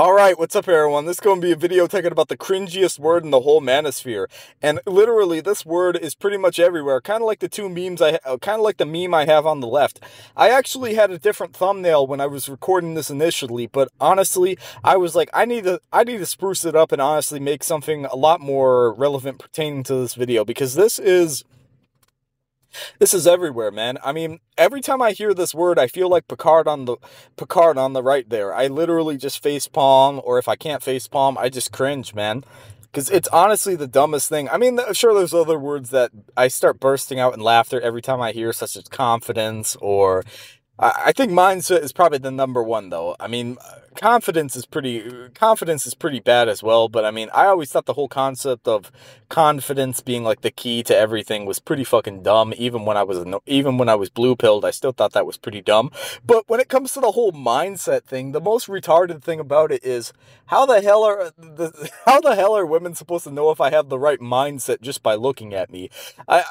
Alright, what's up everyone? This is going to be a video talking about the cringiest word in the whole manosphere. And literally, this word is pretty much everywhere. Kind of like the two memes I, uh, kind of like the meme I have on the left. I actually had a different thumbnail when I was recording this initially, but honestly, I was like, I need to, I need to spruce it up and honestly make something a lot more relevant pertaining to this video because this is this is everywhere, man. I mean, every time I hear this word, I feel like Picard on the Picard on the right there. I literally just face palm, or if I can't face palm, I just cringe, man. Because it's honestly the dumbest thing. I mean, sure, there's other words that I start bursting out in laughter every time I hear, such as confidence or I think mindset is probably the number one though. I mean, confidence is pretty confidence is pretty bad as well, but I mean, I always thought the whole concept of confidence being like the key to everything was pretty fucking dumb. Even when I was even when I was blue pilled, I still thought that was pretty dumb. But when it comes to the whole mindset thing, the most retarded thing about it is how the hell are the how the hell are women supposed to know if I have the right mindset just by looking at me? I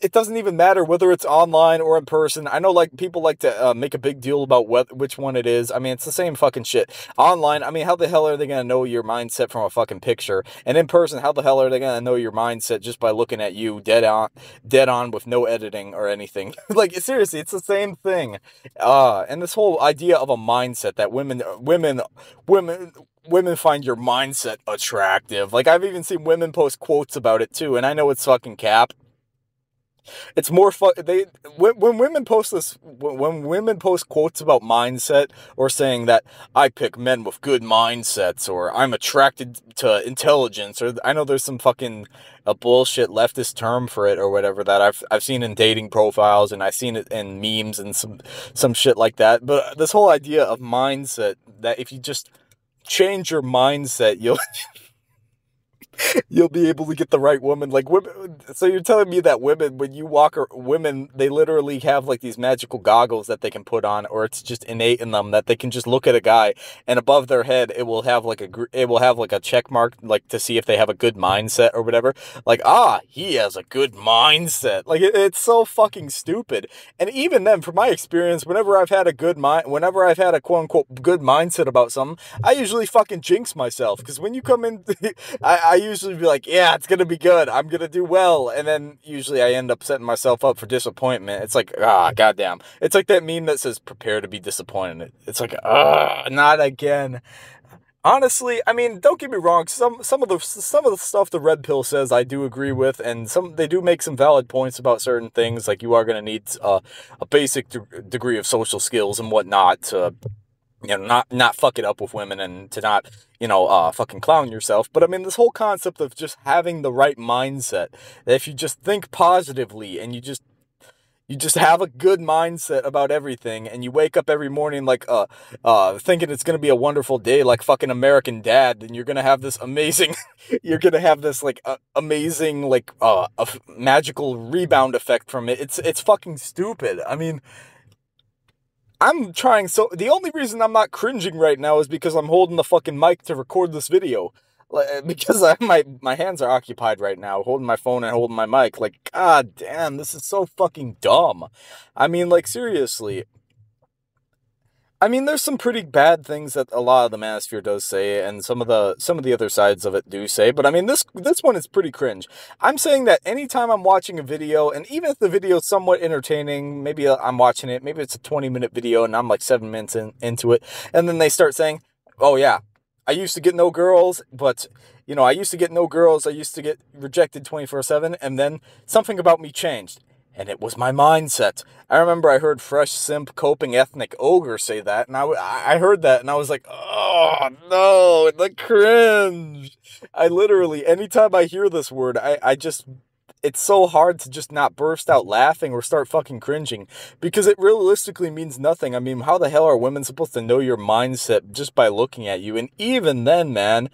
it doesn't even matter whether it's online or in person. I know like people like to uh, make a big deal about what which one it is. I mean, it's the same fucking shit. Online, I mean, how the hell are they going to know your mindset from a fucking picture? And in person, how the hell are they going to know your mindset just by looking at you dead on dead on with no editing or anything? like seriously, it's the same thing. Uh, and this whole idea of a mindset that women women women women find your mindset attractive. Like I've even seen women post quotes about it too, and I know it's fucking cap. It's more fun. They when, when women post this, when women post quotes about mindset or saying that I pick men with good mindsets or I'm attracted to intelligence or I know there's some fucking a bullshit leftist term for it or whatever that I've I've seen in dating profiles and I've seen it in memes and some some shit like that. But this whole idea of mindset that if you just change your mindset, you'll you'll be able to get the right woman. Like women, so you're telling me that women, when you walk, or women, they literally have like these magical goggles that they can put on, or it's just innate in them that they can just look at a guy and above their head it will have like a it will have like a check mark, like to see if they have a good mindset or whatever. Like ah, he has a good mindset. Like it, it's so fucking stupid. And even then, from my experience, whenever I've had a good mind, whenever I've had a quote unquote good mindset about something, I usually fucking jinx myself because when you come in, I, I usually be like, yeah, it's going to be good. I'm going to do well. And then usually I end up setting myself up for disappointment. It's like, ah, goddamn. It's like that meme that says, prepare to be disappointed. It's like, ah, not again. Honestly, I mean, don't get me wrong. Some some of the some of the stuff the red pill says I do agree with, and some they do make some valid points about certain things. Like you are going to need uh, a basic de degree of social skills and whatnot to you know, not not fuck it up with women and to not, you know, uh, fucking clown yourself. But I mean, this whole concept of just having the right mindset, that if you just think positively and you just you just have a good mindset about everything and you wake up every morning like uh uh thinking it's going to be a wonderful day like fucking American dad and you're going to have this amazing you're going to have this like uh, amazing like uh a magical rebound effect from it. It's it's fucking stupid. I mean, I'm trying so the only reason I'm not cringing right now is because I'm holding the fucking mic to record this video. Eh, because I, my my hands are occupied right now, holding my phone and holding my mic. Like, god damn, this is so fucking dumb. I mean, like, seriously, I mean, there's some pretty bad things that a lot of the Manosphere does say, and some of the some of the other sides of it do say. But I mean, this this one is pretty cringe. I'm saying that anytime I'm watching a video, and even if the video is somewhat entertaining, maybe uh, I'm watching it, maybe it's a 20 minute video, and I'm like seven minutes in, into it, and then they start saying, "Oh yeah, I used to get no girls, but." You know, I used to get no girls. I used to get rejected 24 7. And then something about me changed and it was my mindset. I remember I heard Fresh Simp Coping Ethnic Ogre say that, and I, I heard that, and I was like, oh, no, the cringe. I literally, anytime I hear this word, I, I just, it's so hard to just not burst out laughing or start fucking cringing, because it realistically means nothing. I mean, how the hell are women supposed to know your mindset just by looking at you? And even then, man,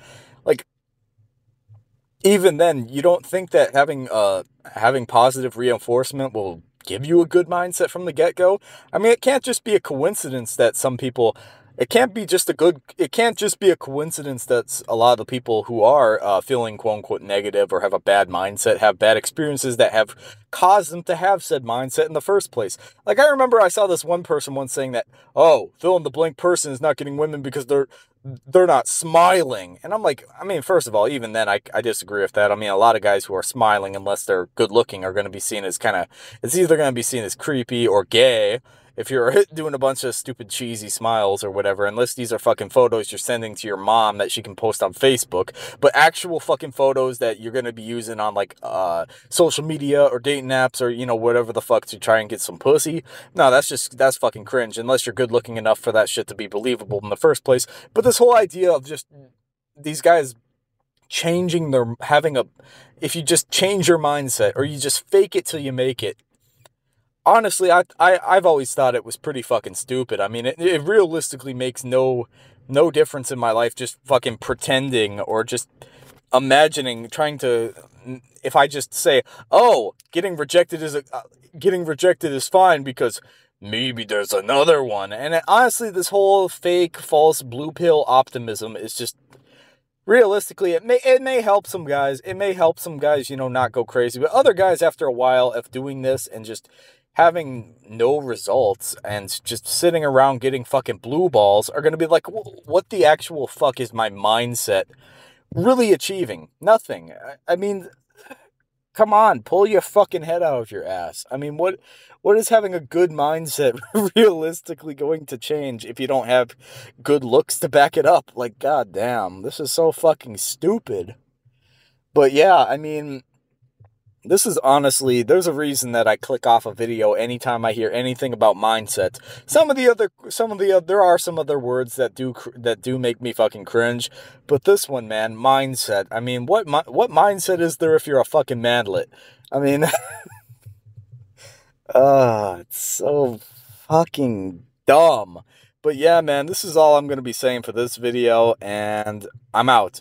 even then, you don't think that having uh having positive reinforcement will give you a good mindset from the get-go? I mean, it can't just be a coincidence that some people it can't be just a good it can't just be a coincidence that a lot of the people who are uh, feeling quote unquote negative or have a bad mindset have bad experiences that have caused them to have said mindset in the first place like i remember i saw this one person once saying that oh fill in the blank person is not getting women because they're Mm-hmm. they're not smiling. And i'm like i mean first of all even then i, I disagree with that. I mean a lot of guys who are smiling unless they're good looking are going to be seen as kind of it's either going to be seen as creepy or gay if you're doing a bunch of stupid cheesy smiles or whatever, unless these are fucking photos you're sending to your mom that she can post on Facebook, but actual fucking photos that you're going to be using on like uh, social media or dating apps or, you know, whatever the fuck to try and get some pussy. No, that's just, that's fucking cringe unless you're good looking enough for that shit to be believable in the first place. But this whole idea of just these guys changing their, having a, if you just change your mindset or you just fake it till you make it, honestly, I, I, I've always thought it was pretty fucking stupid. I mean, it, it realistically makes no, no difference in my life just fucking pretending or just imagining, trying to, if I just say, oh, getting rejected is, a, uh, getting rejected is fine because maybe there's another one. And honestly, this whole fake, false, blue pill optimism is just, realistically, it may, it may help some guys. It may help some guys, you know, not go crazy. But other guys, after a while of doing this and just having no results and just sitting around getting fucking blue balls are going to be like, what the actual fuck is my mindset really achieving? Nothing. I mean, come on, pull your fucking head out of your ass. I mean, what what is having a good mindset realistically going to change if you don't have good looks to back it up? Like, goddamn, this is so fucking stupid. But yeah, I mean, this is honestly, there's a reason that I click off a video anytime I hear anything about mindset. Some of the other, some of the, uh, there are some other words that do, that do make me fucking cringe. But this one, man, mindset. I mean, what, what mindset is there if you're a fucking manlet? I mean, ah, uh, it's so fucking dumb. But yeah, man, this is all I'm going to be saying for this video, and I'm out.